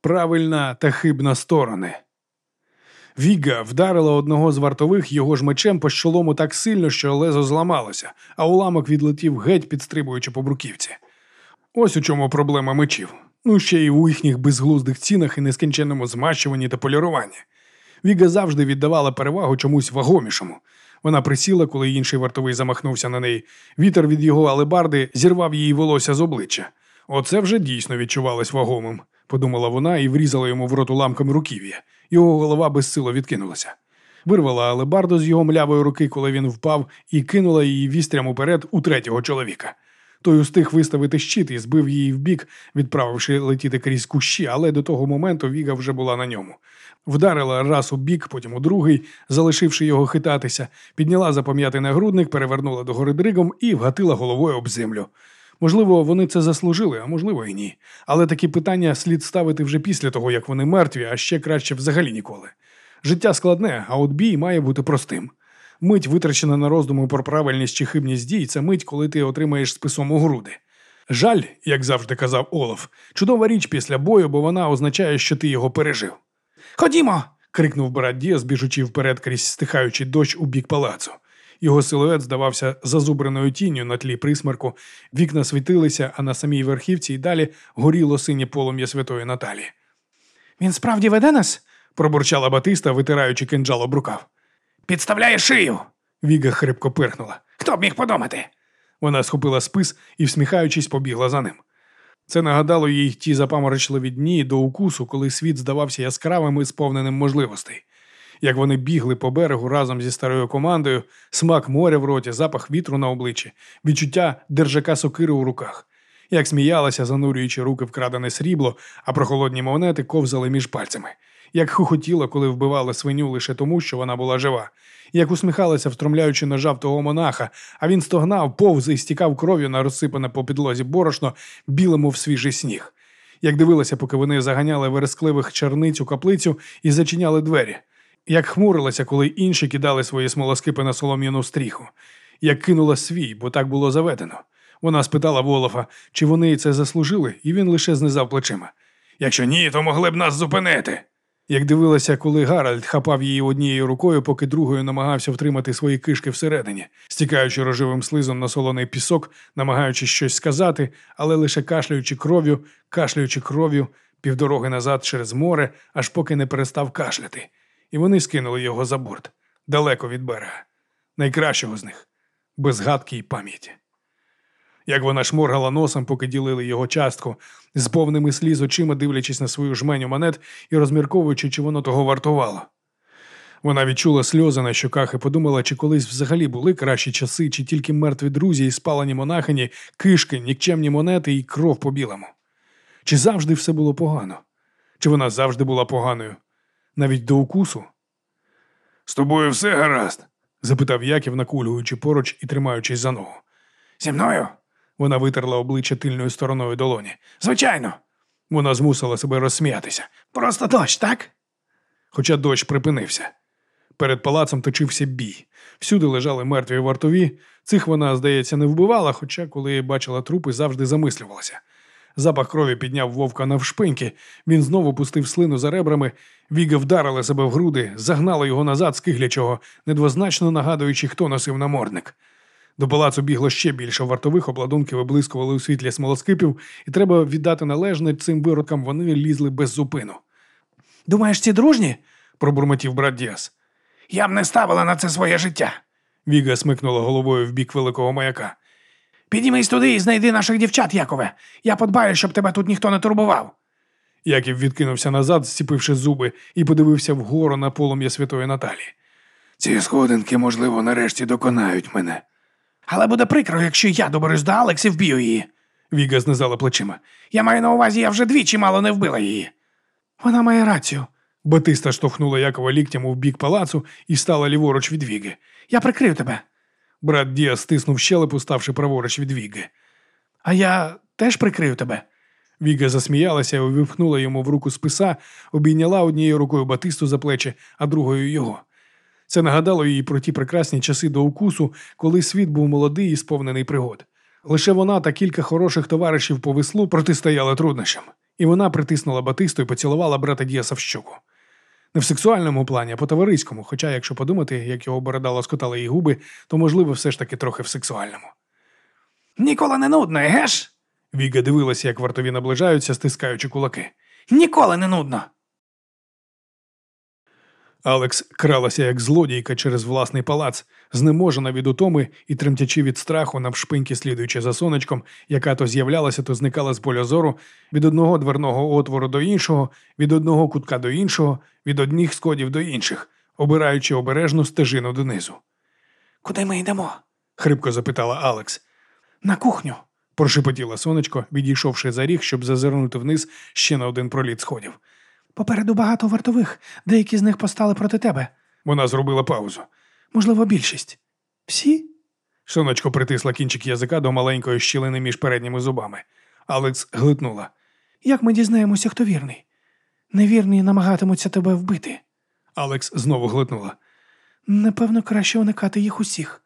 правильна та хибна сторони. Віга вдарила одного з вартових його ж мечем по щолому так сильно, що лезо зламалося, а уламок відлетів геть, підстрибуючи по бруківці. Ось у чому проблема мечів. Ну ще й у їхніх безглуздих цінах і нескінченному змащуванні та поліруванні. Віга завжди віддавала перевагу чомусь вагомішому. Вона присіла, коли інший вартовий замахнувся на неї. Вітер від його алебарди зірвав її волосся з обличчя. Оце вже дійсно відчувалось вагомим, подумала вона і врізала йому в рот уламком руків'я. Його голова безсило відкинулася. Вирвала алебарду з його млявої руки, коли він впав, і кинула її вістрям уперед у третього чоловіка. Той устиг виставити щит і збив її вбік, відправивши летіти крізь кущі, але до того моменту Віга вже була на ньому. Вдарила раз у бік, потім у другий, залишивши його хитатися, підняла запам'ятий нагрудник, перевернула догори дригом і вгатила головою об землю. Можливо, вони це заслужили, а можливо і ні. Але такі питання слід ставити вже після того, як вони мертві, а ще краще взагалі ніколи. Життя складне, а от бій має бути простим. Мить, витрачена на роздуми про правильність чи хибність дій, це мить, коли ти отримаєш списом у груди. Жаль, як завжди казав Олаф, чудова річ після бою, бо вона означає, що ти його пережив. Ходімо. крикнув брат Діас, біжучи вперед крізь стихаючий дощ у бік палацу. Його силует здавався зазубреною тінню на тлі присмерку, вікна світилися, а на самій верхівці й далі горіло синє полум'я святої Наталі. Він справді веде нас? пробурчала Батиста, витираючи кинджал об рукав. Підставляє шию. Віга хрипко пирхнула. Хто б міг подумати? Вона схопила спис і, всміхаючись, побігла за ним. Це нагадало їй ті запаморочливі дні до укусу, коли світ здавався яскравим і сповненим можливостей. Як вони бігли по берегу разом зі старою командою, смак моря в роті, запах вітру на обличчі, відчуття держака сокири у руках, як сміялася, занурюючи руки в крадене срібло, а прохолодні монети ковзали між пальцями, як хохотіла, коли вбивали свиню лише тому, що вона була жива, як усміхалася, встромляючи ножа в того монаха, а він стогнав, повз і стікав кров'ю на розсипане по підлозі борошно, білому в свіжий сніг. Як дивилася, поки вони заганяли верескливих черниць у каплицю і зачиняли двері, як хмурилася, коли інші кидали свої смолоскипи на солом'яну стріху, як кинула свій, бо так було заведено. Вона спитала Волофа, чи вони це заслужили, і він лише знизав плечима. Якщо ні, то могли б нас зупинити як дивилася, коли Гаральд хапав її однією рукою, поки другою намагався втримати свої кишки всередині, стікаючи рожевим слизом на солоний пісок, намагаючись щось сказати, але лише кашляючи кров'ю, кашляючи кров'ю, півдороги назад через море, аж поки не перестав кашляти, і вони скинули його за борт далеко від берега, найкращого з них, без гадки й пам'яті як вона шморгала носом, поки ділили його частку, з повними сліз очима дивлячись на свою жменю монет і розмірковуючи, чи воно того вартувало. Вона відчула сльози на щоках і подумала, чи колись взагалі були кращі часи, чи тільки мертві друзі і спалені монахині, кишки, нікчемні монети і кров по білому. Чи завжди все було погано? Чи вона завжди була поганою? Навіть до укусу? З тобою все гаразд? запитав Яків, накульгуючи поруч і тримаючись за ногу. Зі мною? Вона витерла обличчя тильною стороною долоні. Звичайно. Вона змусила себе розсміятися. Просто дощ, так? Хоча дощ припинився. Перед палацом точився бій. Всюди лежали мертві вартові. Цих вона, здається, не вбивала, хоча, коли бачила трупи, завжди замислювалася. Запах крові підняв вовка навшпиньки, він знову пустив слину за ребрами, Віга вдарила себе в груди, загнала його назад, скиглячого, недвозначно нагадуючи, хто носив намордник. До палацу бігло ще більше вартових обладунків виблискували у світлі смолоскипів, і треба віддати належне цим виродкам вони лізли без зупину. Думаєш, ці дружні? пробурмотів брат Діас. Я б не ставила на це своє життя. Віга смикнула головою в бік великого маяка. Підіймись туди і знайди наших дівчат, Якове. Я подбаю, щоб тебе тут ніхто не турбував. Яків відкинувся назад, зціпивши зуби, і подивився вгору на полум'я святої Наталі. Ці сходинки, можливо, нарешті доконають мене. Але буде прикро, якщо я доберусь до Алекс і вб'ю її. Віга знизала плечима. Я маю на увазі, я вже двічі мало не вбила її. Вона має рацію. Батиста штовхнула Якова ліктям у бік палацу і стала ліворуч від Віги. Я прикрию тебе. Брат Діа стиснув щелепу, ставши праворуч від Віги. А я теж прикрию тебе. Віга засміялася і увіпхнула йому в руку списа, обійняла однією рукою Батисту за плечі, а другою його. Це нагадало їй про ті прекрасні часи до укусу, коли світ був молодий і сповнений пригод. Лише вона та кілька хороших товаришів по веслу протистояли труднощам. і вона притиснула батисту і поцілувала брата Діаса в щоку. Не в сексуальному плані, а по товариському, хоча, якщо подумати, як його борода лоскотала її губи, то, можливо, все ж таки трохи в сексуальному. Ніколи не нудно, геш? Віга дивилася, як вартові наближаються, стискаючи кулаки. Ніколи не нудно. Алекс кралася як злодійка через власний палац, знеможена від утоми і тремтячи від страху навшпиньки, слідуючи за сонечком, яка то з'являлася, то зникала з поля зору, від одного дверного отвору до іншого, від одного кутка до іншого, від одних сходів до інших, обираючи обережну стежину донизу. Куди ми йдемо? хрипко запитала Алекс. На кухню. Прошепотіла сонечко, відійшовши за ріг, щоб зазирнути вниз ще на один проліт сходів. Попереду багато вартових, деякі з них постали проти тебе. Вона зробила паузу. Можливо, більшість. Всі? Сонечко притисла кінчик язика до маленької щілини між передніми зубами. Алекс глитнула. Як ми дізнаємося, хто вірний? Невірні намагатимуться тебе вбити. Алекс знову глитнула. Напевно, краще уникати їх усіх.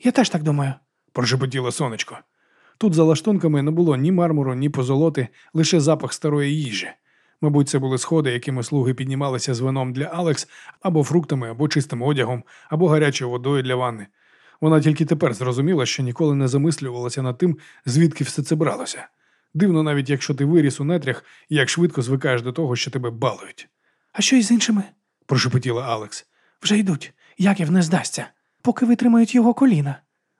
Я теж так думаю. Прошепотіло сонечко. Тут за лаштунками не було ні мармуру, ні позолоти, лише запах старої їжі. Мабуть, це були сходи, якими слуги піднімалися з вином для Алекс, або фруктами, або чистим одягом, або гарячою водою для ванни. Вона тільки тепер зрозуміла, що ніколи не замислювалася над тим, звідки все це бралося. Дивно, навіть якщо ти виріс у нетрях, як швидко звикаєш до того, що тебе балують. А що із іншими? прошепотіла Алекс. Вже йдуть. Яків не здасться, поки витримають його коліна.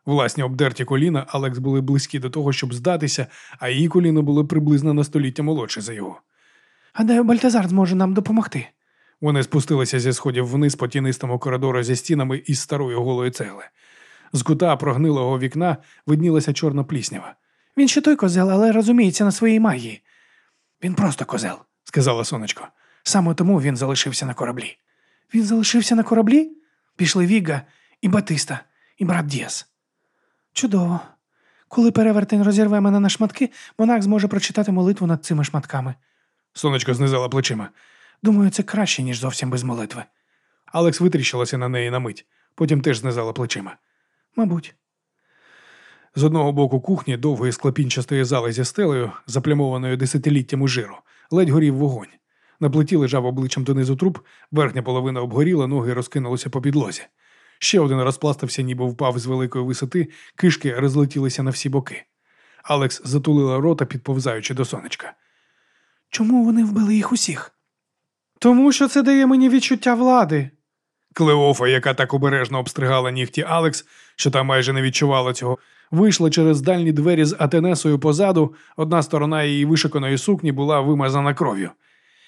Власні обдерті коліна Алекс були близькі до того, щоб здатися, а її коліна були приблизно на століття молодше за його. Гадаю, Бальтазар зможе нам допомогти. Вони спустилися зі сходів вниз по тінистому коридору зі стінами із старої голої цегли. З кута прогнилого вікна виднілася чорна пліснява. Він ще той козел, але розуміється на своїй магії. Він просто козел, сказала сонечко. Саме тому він залишився на кораблі. Він залишився на кораблі? Пішли Віга і Батиста, і брат Діас. Чудово. Коли перевертень розірве мене на шматки, монах зможе прочитати молитву над цими шматками. Сонечко знизала плечима. Думаю, це краще, ніж зовсім без молитви. Алекс витріщилася на неї на мить, потім теж знизала плечима. Мабуть. З одного боку кухні довгої склепінчастої зали зі стелею, заплямованою десятиліттями жиру, ледь горів вогонь. На плиті лежав обличчям донизу труп, верхня половина обгоріла, ноги розкинулися по підлозі. Ще один розпластався, ніби впав з великої висоти, кишки розлетілися на всі боки. Алекс затулила рота, підповзаючи до сонечка. Чому вони вбили їх усіх? Тому що це дає мені відчуття влади. Клеофа, яка так обережно обстригала нігті Алекс, що та майже не відчувала цього, вийшла через дальні двері з Атенесою позаду, одна сторона її вишиканої сукні була вимазана кров'ю.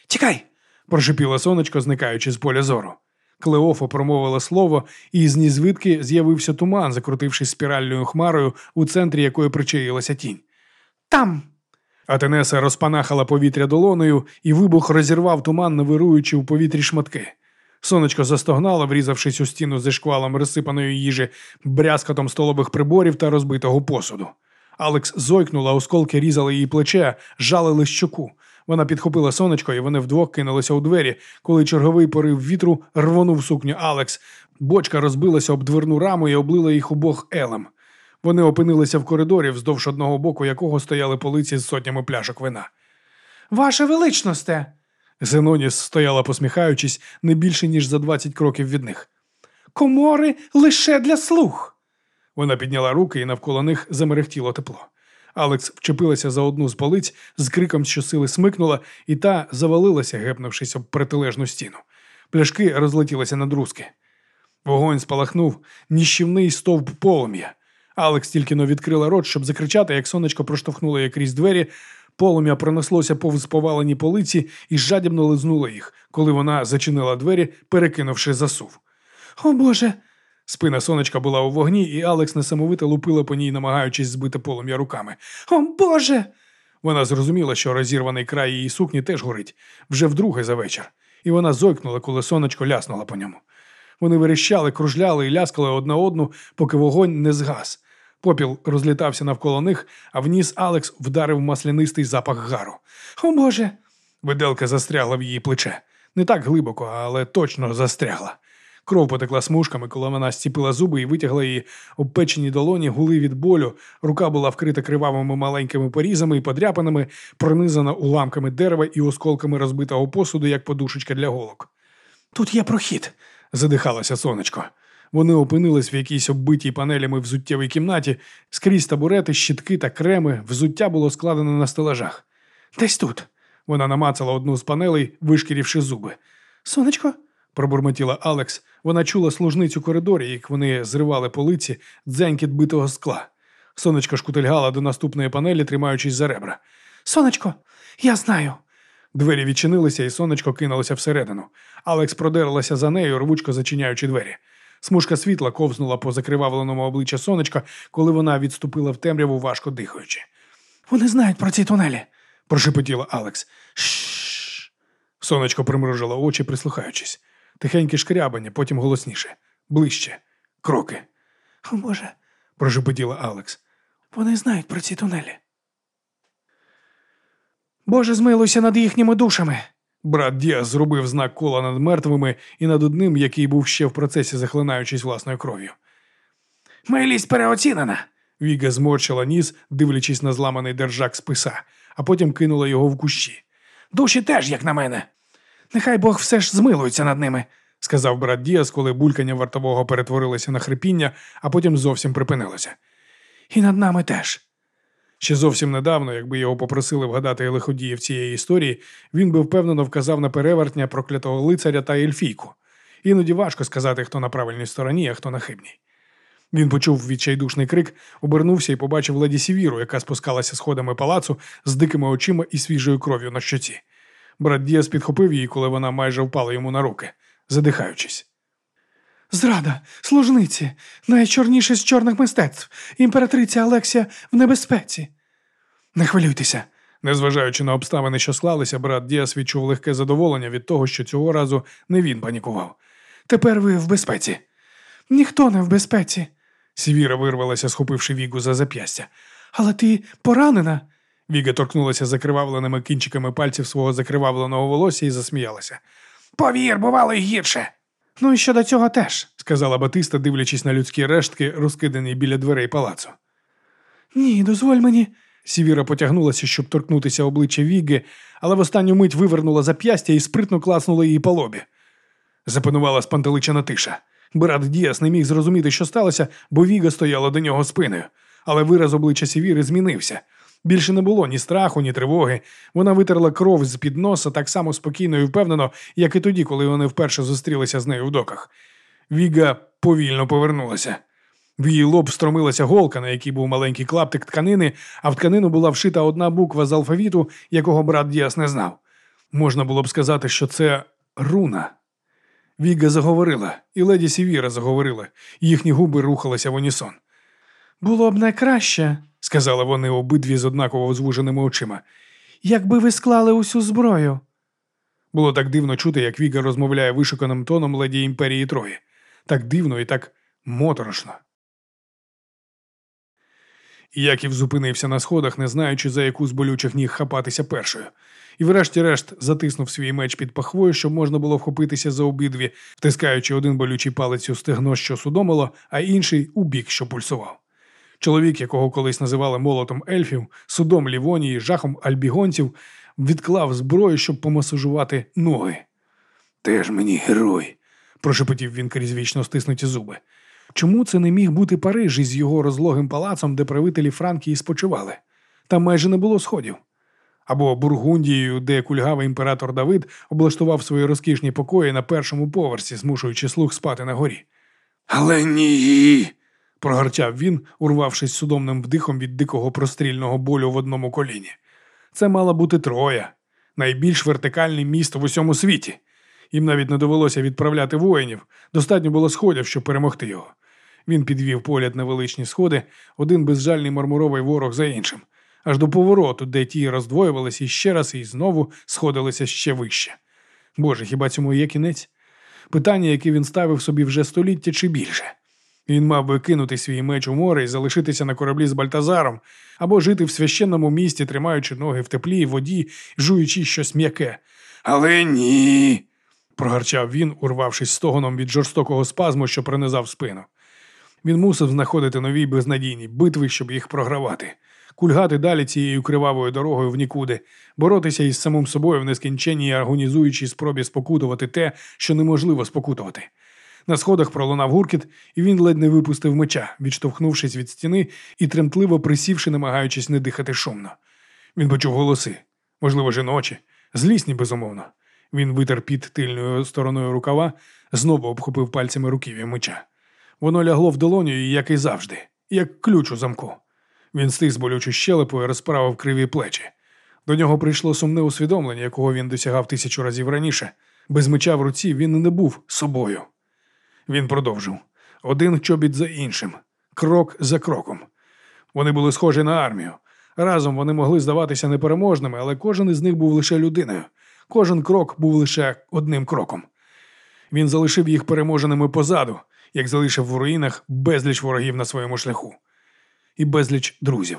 Тікай! прошепіла сонечко, зникаючи з поля зору. Клеофа промовила слово, і з нізвідки з'явився туман, закрутившись спіральною хмарою, у центрі якої причаїлася тінь. Там. Атенеса розпанахала повітря долоною, і вибух розірвав туман, навируючи у повітрі шматки. Сонечко застогнало, врізавшись у стіну зі шквалом розсипаної їжі, брязкотом столових приборів та розбитого посуду. Алекс зойкнула, осколки різали її плече, жалили щоку. Вона підхопила сонечко, і вони вдвох кинулися у двері, коли черговий порив вітру рвонув сукню Алекс. Бочка розбилася об дверну раму і облила їх обох елем. Вони опинилися в коридорі, вздовж одного боку якого стояли полиці з сотнями пляшок вина. Ваше величносте. Зеноніс стояла, посміхаючись, не більше, ніж за двадцять кроків від них. Комори лише для слух. Вона підняла руки і навколо них замерехтіло тепло. Алекс вчепилася за одну з полиць, з криком щосили смикнула, і та завалилася, гепнувшись об протилежну стіну. Пляшки розлетілися на друзки. Вогонь спалахнув, ніщівний стовп полум'я. Алекс тільки но відкрила рот, щоб закричати, як сонечко проштовхнуло її крізь двері. Полум'я пронеслося повз повалені полиці і жадібно лизнуло їх, коли вона зачинила двері, перекинувши засув. О Боже. Спина сонечка була у вогні, і Алекс несамовито лупила по ній, намагаючись збити полум'я руками. О Боже. Вона зрозуміла, що розірваний край її сукні теж горить вже вдруге за вечір, і вона зойкнула, коли сонечко ляснула по ньому. Вони верещали, кружляли і ляскали одна одну, поки вогонь не згас. Попіл розлітався навколо них, а в ніс Алекс вдарив маслянистий запах гару. О Боже. Виделка застрягла в її плече. Не так глибоко, але точно застрягла. Кров потекла смужками, коли вона стіпила зуби і витягла її обпечені долоні, гули від болю. Рука була вкрита кривавими маленькими порізами і подряпинами, пронизана уламками дерева і осколками розбитого посуду, як подушечка для голок. Тут є прохід. задихалося сонечко. Вони опинились в якійсь оббитій панелями взуттєвій кімнаті, скрізь табурети, щітки та креми, взуття було складено на стелажах. Десь тут. Вона намацала одну з панелей, вишкірівши зуби. Сонечко, пробурмотіла Алекс. Вона чула служницю коридорі, як вони зривали полиці, дзенькіт битого скла. Сонечко шкутильгала до наступної панелі, тримаючись за ребра. сонечко, я знаю. Двері відчинилися, і сонечко кинулося всередину. Алекс продерлася за нею, рвучко зачиняючи двері. Смужка світла ковзнула по закривавленому обличчя сонечка, коли вона відступила в темряву, важко дихаючи. Вони знають про ці тунелі. Прошепотіла Алекс. Шш. Сонечко примружило очі, прислухаючись. Тихеньке шкрябання, потім голосніше. Ближче. Кроки. О Боже, прошепотіла Алекс. вони знають про ці тунелі. Боже, змилуйся над їхніми душами. Брат Діас зробив знак кола над мертвими і над одним, який був ще в процесі, захлинаючись власною кров'ю. Милість переоцінена. Віга зморщила ніс, дивлячись на зламаний держак списа, а потім кинула його в кущі. Душі теж, як на мене. Нехай Бог все ж змилується над ними, сказав брат Діас, коли булькання вартового перетворилося на хрипіння, а потім зовсім припинилося. І над нами теж. Ще зовсім недавно, якби його попросили вгадати лиходіїв цієї історії, він би впевнено вказав на перевертня проклятого лицаря та ельфійку. Іноді важко сказати, хто на правильній стороні, а хто на хибній. Він почув відчайдушний крик, обернувся і побачив леді Сівіру, яка спускалася сходами палацу з дикими очима і свіжою кров'ю на щоці. Брат Діас підхопив її, коли вона майже впала йому на руки, задихаючись. Зрада, служниці, найчорніше з чорних мистецтв, імператриця Алексія в небезпеці. Не хвилюйтеся. Незважаючи на обставини, що склалися, брат Діас відчув легке задоволення від того, що цього разу не він панікував. Тепер ви в безпеці. Ніхто не в безпеці. Сівіра вирвалася, схопивши Вігу за зап'ястя. Але ти поранена. Віга торкнулася закривавленими кінчиками пальців свого закривавленого волосся і засміялася. Повір, бувало й гірше. Ну і щодо цього теж, сказала Батиста, дивлячись на людські рештки, розкидані біля дверей палацу. Ні, дозволь мені. Сівіра потягнулася, щоб торкнутися обличчя Віги, але в останню мить вивернула зап'ястя і спритно класнула її по лобі. Запанувала спантеличена тиша. Брат Діас не міг зрозуміти, що сталося, бо Віга стояла до нього спиною, але вираз обличчя Сівіри змінився. Більше не було ні страху, ні тривоги. Вона витерла кров з під носа так само спокійно і впевнено, як і тоді, коли вони вперше зустрілися з нею в доках. Віга повільно повернулася. В її лоб стромилася голка, на якій був маленький клаптик тканини, а в тканину була вшита одна буква з алфавіту, якого брат Діас не знав. Можна було б сказати, що це руна. Віга заговорила, і леді Сівіра заговорила, їхні губи рухалися в унісон. Було б найкраще, сказали вони обидві з однаково звуженими очима. Якби ви склали усю зброю. Було так дивно чути, як Віга розмовляє вишуканим тоном леді імперії Трої. Так дивно і так моторошно. Яків зупинився на сходах, не знаючи, за яку з болючих ніг хапатися першою, і, врешті-решт, затиснув свій меч під пахвою, щоб можна було вхопитися за обидві, втискаючи один болючий палець у стегно, що судомило, а інший у бік, що пульсував. Чоловік, якого колись називали молотом ельфів, судом Лівонії, жахом альбігонців, відклав зброю, щоб помасажувати ноги. Ти ж мені герой, прошепотів він крізь вічно стиснуті зуби. Чому це не міг бути Париж із його розлогим палацом, де правителі Франкії спочивали? Там майже не було сходів. Або Бургундією, де кульгавий імператор Давид облаштував свої розкішні покої на першому поверсі, змушуючи слух спати на горі. Але ні. Прогорчав він, урвавшись судомним вдихом від дикого прострільного болю в одному коліні. Це мала бути Троя, найбільш вертикальне місто в усьому світі. Їм навіть не довелося відправляти воїнів, достатньо було сходів, щоб перемогти його. Він підвів погляд на величні сходи, один безжальний мармуровий ворог за іншим, аж до повороту, де ті роздвоювалися і ще раз і знову сходилися ще вище. Боже, хіба цьому є кінець? Питання, яке він ставив собі вже століття чи більше. Він мав би кинути свій меч у море і залишитися на кораблі з Бальтазаром, або жити в священному місті, тримаючи ноги в теплі, воді, жуючи щось м'яке. Але ні. прогарчав він, урвавшись стогоном від жорстокого спазму, що пронизав спину. Він мусив знаходити нові безнадійні битви, щоб їх програвати, кульгати далі цією кривавою дорогою в нікуди, боротися із самим собою в нескінченній агонізуючій спробі спокутувати те, що неможливо спокутувати. На сходах пролунав гуркіт, і він ледь не випустив меча, відштовхнувшись від стіни і тремтливо присівши, намагаючись не дихати шумно. Він почув голоси, можливо, жіночі, злісні, безумовно. Він витер під тильною стороною рукава, знову обхопив пальцями руків'я меча. Воно лягло в долоню, як і завжди, як ключ у замку. Він стис болючу щелепу і розправив криві плечі. До нього прийшло сумне усвідомлення, якого він досягав тисячу разів раніше. Без меча в руці він не був собою. Він продовжив один чобіт за іншим, крок за кроком. Вони були схожі на армію. Разом вони могли здаватися непереможними, але кожен із них був лише людиною. Кожен крок був лише одним кроком. Він залишив їх переможеними позаду, як залишив в руїнах безліч ворогів на своєму шляху і безліч друзів.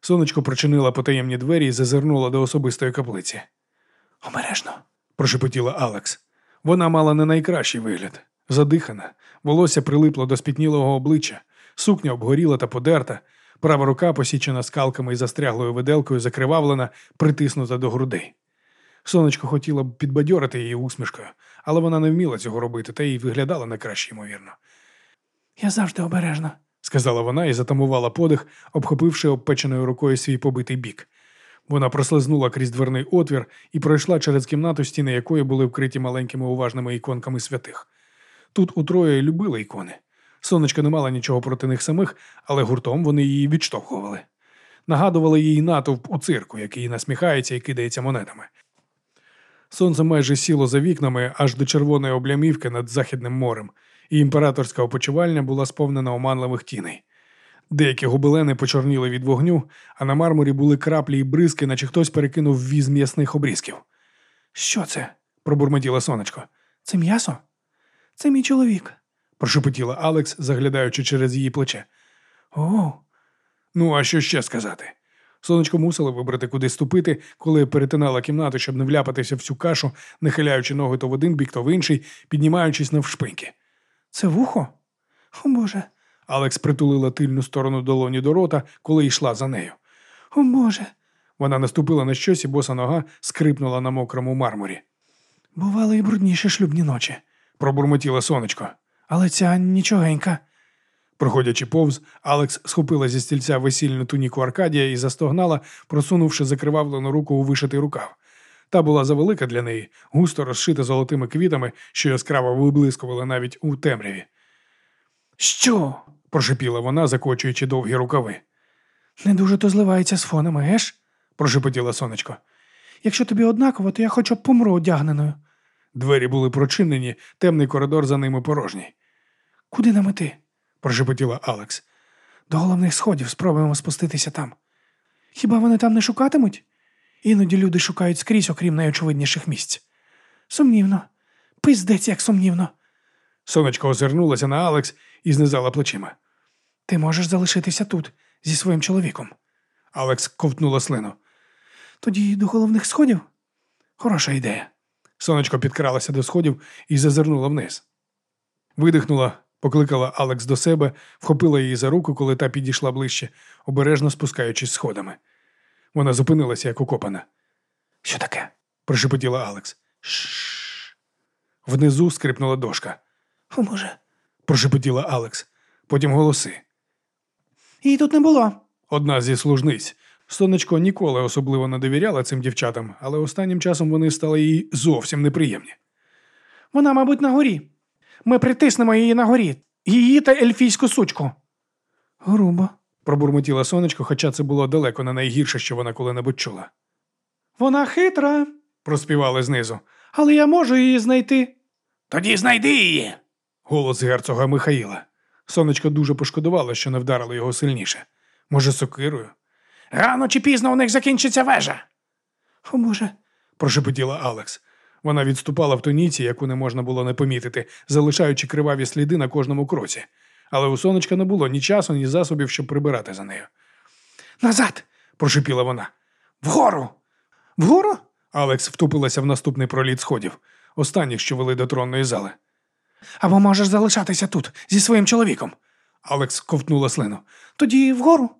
Сонечко прочинила потаємні двері і зазирнула до особистої каплиці. Обережно. прошепотіла Алекс. Вона мала не найкращий вигляд. Задихана, волосся прилипло до спітнілого обличчя, сукня обгоріла та подерта, права рука, посічена скалками і застряглою виделкою, закривавлена, притиснута до грудей. Сонечко хотіла б підбадьорити її усмішкою, але вона не вміла цього робити, та й виглядала не краще, ймовірно. Я завжди обережна. сказала вона і затамувала подих, обхопивши обпеченою рукою свій побитий бік. Вона прослизнула крізь дверний отвір і пройшла через кімнату, стіни якої були вкриті маленькими уважними іконками святих. Тут утроє любили ікони. Сонечка не мала нічого проти них самих, але гуртом вони її відштовхували. Нагадували їй натовп у цирку, який насміхається і кидається монетами. Сонце майже сіло за вікнами аж до червоної облямівки над Західним морем, і імператорська опочивальня була сповнена оманливих тіней. Деякі гобелени почорніли від вогню, а на мармурі були краплі й бризки, наче хтось перекинув віз м'ясних обрізків. Що це? пробурмотіла сонечко. Це м'ясо? Це мій чоловік. прошепотіла Алекс, заглядаючи через її плече. О, Ну, а що ще сказати? Сонечко мусило вибрати, куди ступити, коли перетинала кімнату, щоб не вляпатися в цю кашу, нахиляючи ноги то в один бік, то в інший, піднімаючись навшпиньки. це вухо? О Боже, Алекс притулила тильну сторону долоні до рота, коли йшла за нею. о Боже. Вона наступила на щось, і боса нога скрипнула на мокрому мармурі. Бували і брудніші шлюбні ночі. Пробурмотіла сонечко. Але ця нічогенька. Проходячи повз, Алекс схопила зі стільця весільну туніку Аркадія і застогнала, просунувши закривавлену руку у вишитий рукав. Та була завелика для неї, густо розшита золотими квітами, що яскраво виблискували навіть у темряві. Що? Прошепіла вона, закочуючи довгі рукави. Не дуже то зливається з фонами, геш? Прошепотіла сонечко. Якщо тобі однаково, то я хоча б помру одягненою. Двері були прочинені, темний коридор за ними порожній. Куди нам іти? Прошепотіла Алекс. До головних сходів спробуємо спуститися там. Хіба вони там не шукатимуть? Іноді люди шукають скрізь, окрім найочевидніших місць. Сумнівно. Пиздець, як сумнівно. Сонечко озирнулася на Алекс і знизала плечима. Ти можеш залишитися тут зі своїм чоловіком. Алекс ковтнула слину. Тоді до головних сходів? Хороша ідея. Сонечко підкралася до сходів і зазирнула вниз. Видихнула, покликала Алекс до себе, вхопила її за руку, коли та підійшла ближче, обережно спускаючись сходами. Вона зупинилася, як укопана. Що таке? прошепотіла Алекс. Шш. Внизу скрипнула дошка. О, Боже. Прошепотіла Алекс. Потім голоси. Її тут не було. Одна зі служниць. Сонечко ніколи особливо не довіряла цим дівчатам, але останнім часом вони стали їй зовсім неприємні. Вона, мабуть, на горі. Ми притиснемо її на горі. Її та ельфійську сучку. Грубо. Пробурмотіла сонечко, хоча це було далеко не найгірше, що вона коли-небудь чула. Вона хитра, Проспівали знизу. але я можу її знайти. Тоді знайди її. Голос герцога Михаїла. Сонечко дуже пошкодувало, що не вдарило його сильніше. Може, сокирою? Рано чи пізно у них закінчиться вежа. О, Боже. прошепотіла Алекс. Вона відступала в тоніці, яку не можна було не помітити, залишаючи криваві сліди на кожному кроці. Але у сонечка не було ні часу, ні засобів, щоб прибирати за нею. Назад. Прошепіла вона. Вгору. Вгору? Алекс втупилася в наступний проліт сходів, останніх, що вели до тронної зали. Або можеш залишатися тут зі своїм чоловіком. Алекс ковтнула слину. Тоді вгору.